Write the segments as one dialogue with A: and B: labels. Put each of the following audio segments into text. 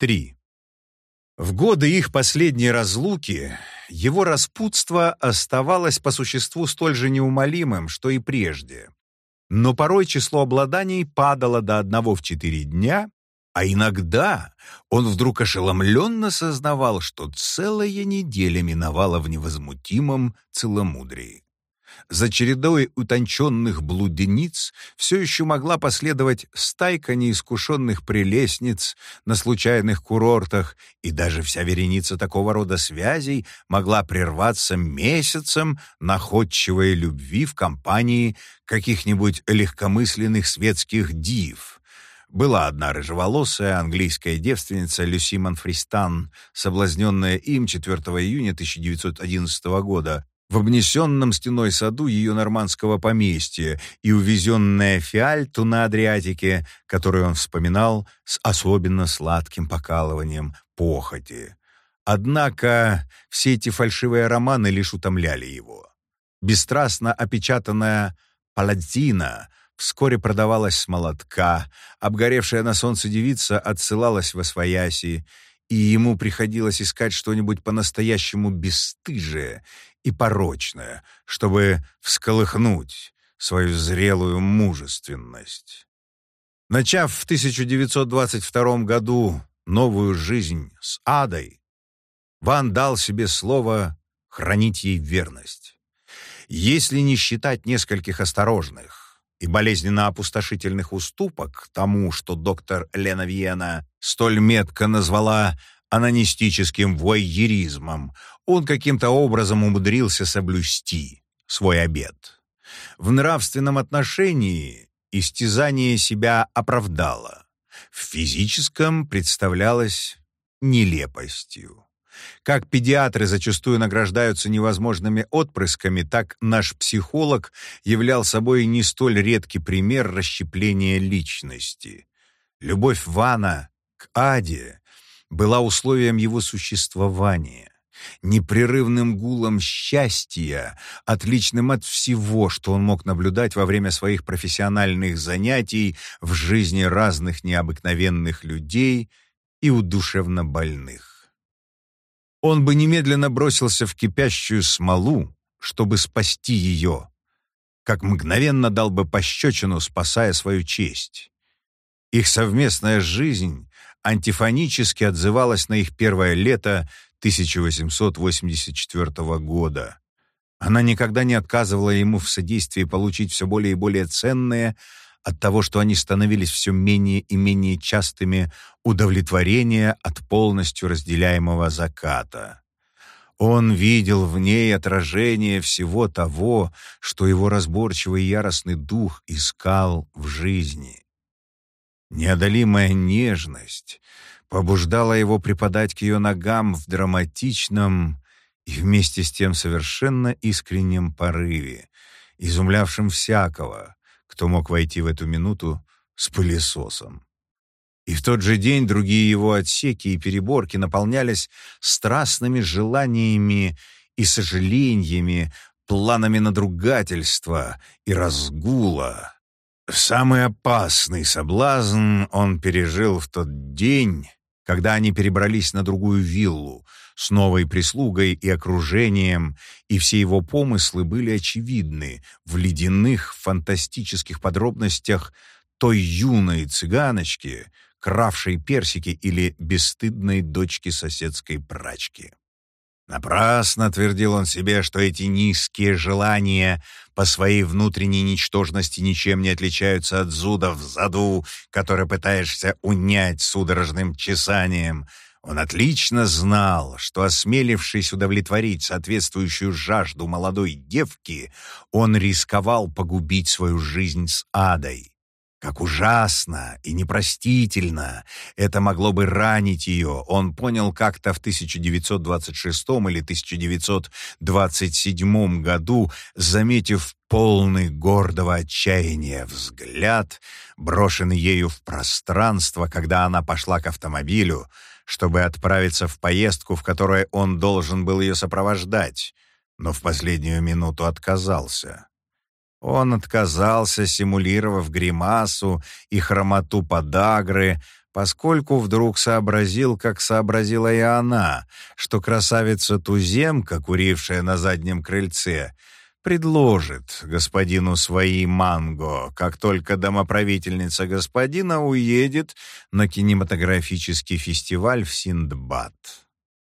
A: 3. В годы их последней разлуки его распутство оставалось по существу столь же неумолимым, что и прежде. Но порой число обладаний падало до одного в четыре дня, а иногда он вдруг ошеломленно сознавал, что целая неделя миновала в невозмутимом целомудрии. За чередой утонченных блудениц все еще могла последовать стайка неискушенных прелестниц на случайных курортах, и даже вся вереница такого рода связей могла прерваться месяцем находчивой любви в компании каких-нибудь легкомысленных светских див — была одна рыжеволосая английская девственница Люси Манфристан, соблазненная им 4 июня 1911 года в обнесенном стеной саду ее нормандского поместья и увезенная Фиальту на Адриатике, которую он вспоминал с особенно сладким покалыванием похоти. Однако все эти фальшивые романы лишь утомляли его. Бесстрастно опечатанная «Паладзина» вскоре продавалась с молотка, обгоревшая на солнце девица отсылалась во свояси, и ему приходилось искать что-нибудь по-настоящему бесстыжее и порочное, чтобы всколыхнуть свою зрелую мужественность. Начав в 1922 году новую жизнь с адой, Ван дал себе слово хранить ей верность. Если не считать нескольких осторожных, и болезненно-опустошительных уступок тому, что доктор Лена Виена столь метко назвала анонистическим войеризмом, он каким-то образом умудрился соблюсти свой обет. В нравственном отношении истязание себя оправдало, в физическом представлялось нелепостью. Как педиатры зачастую награждаются невозможными отпрысками, так наш психолог являл собой не столь редкий пример расщепления личности. Любовь Вана к Аде была условием его существования, непрерывным гулом счастья, отличным от всего, что он мог наблюдать во время своих профессиональных занятий в жизни разных необыкновенных людей и у душевно больных. Он бы немедленно бросился в кипящую смолу, чтобы спасти ее, как мгновенно дал бы пощечину, спасая свою честь. Их совместная жизнь антифонически отзывалась на их первое лето 1884 года. Она никогда не отказывала ему в содействии получить все более и более ценное от того, что они становились все менее и менее частыми удовлетворения от полностью разделяемого заката. Он видел в ней отражение всего того, что его разборчивый яростный дух искал в жизни. Неодолимая нежность побуждала его припадать к ее ногам в драматичном и вместе с тем совершенно искреннем порыве, изумлявшем всякого, кто мог войти в эту минуту с пылесосом. И в тот же день другие его отсеки и переборки наполнялись страстными желаниями и сожалениями, планами надругательства и разгула. Самый опасный соблазн он пережил в тот день, когда они перебрались на другую виллу, с новой прислугой и окружением, и все его помыслы были очевидны в ледяных фантастических подробностях той юной цыганочки, кравшей персики или бесстыдной дочки соседской прачки. Напрасно твердил он себе, что эти низкие желания по своей внутренней ничтожности ничем не отличаются от зуда в заду, который пытаешься унять судорожным чесанием — он отлично знал, что, осмелившись удовлетворить соответствующую жажду молодой девки, он рисковал погубить свою жизнь с адой. Как ужасно и непростительно это могло бы ранить ее, он понял как-то в 1926 или 1927 году, заметив полный гордого отчаяния взгляд, брошенный ею в пространство, когда она пошла к автомобилю, чтобы отправиться в поездку, в которой он должен был ее сопровождать, но в последнюю минуту отказался. Он отказался, симулировав гримасу и хромоту подагры, поскольку вдруг сообразил, как сообразила и она, что красавица-туземка, курившая на заднем крыльце, предложит господину свои манго, как только домоправительница господина уедет на кинематографический фестиваль в Синдбад.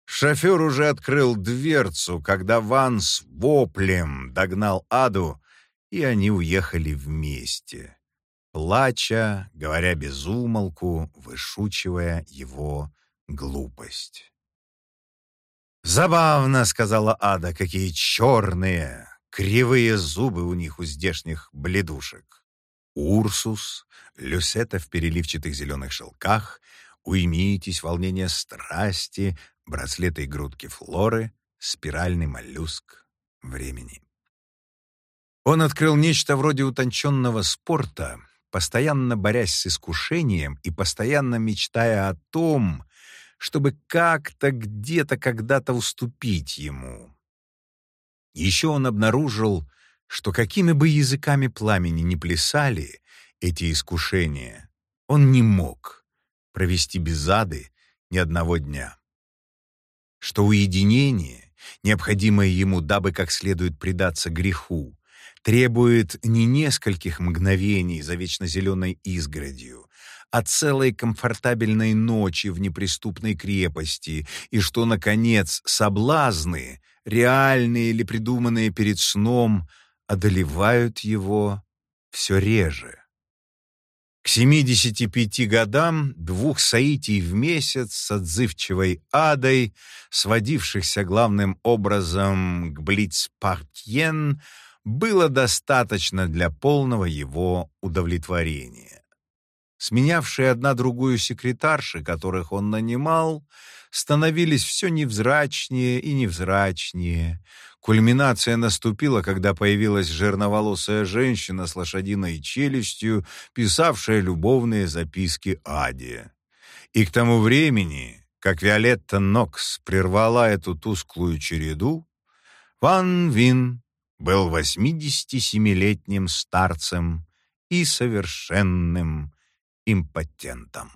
A: Шофер уже открыл дверцу, когда Ван с воплем догнал Аду, и они уехали вместе, плача, говоря без умолку, вышучивая его глупость. «Забавно», — сказала Ада, — «какие черные, кривые зубы у них у здешних бледушек». Урсус, Люсета в переливчатых зеленых шелках, уймитесь, волнение страсти, браслеты и грудки Флоры, спиральный моллюск времени. Он открыл нечто вроде утонченного спорта, постоянно борясь с искушением и постоянно мечтая о том, чтобы как-то где-то когда-то уступить ему. Еще он обнаружил, что какими бы языками пламени ни плясали эти искушения, он не мог провести без ады ни одного дня что уединение, необходимое ему, дабы как следует предаться греху, требует не нескольких мгновений за вечно зеленой изгородью, а целой комфортабельной ночи в неприступной крепости, и что, наконец, соблазны, реальные или придуманные перед сном, одолевают его все реже. К 75 годам двух соитий в месяц с отзывчивой адой, сводившихся главным образом к блицпартьен, было достаточно для полного его удовлетворения. Сменявшие одна другую секретарши, которых он нанимал, становились все невзрачнее и невзрачнее, Кульминация наступила, когда появилась жирноволосая женщина с лошадиной челюстью, писавшая любовные записки Аде. И к тому времени, как Виолетта Нокс прервала эту тусклую череду, Ван Вин был 87-летним старцем и совершенным импотентом.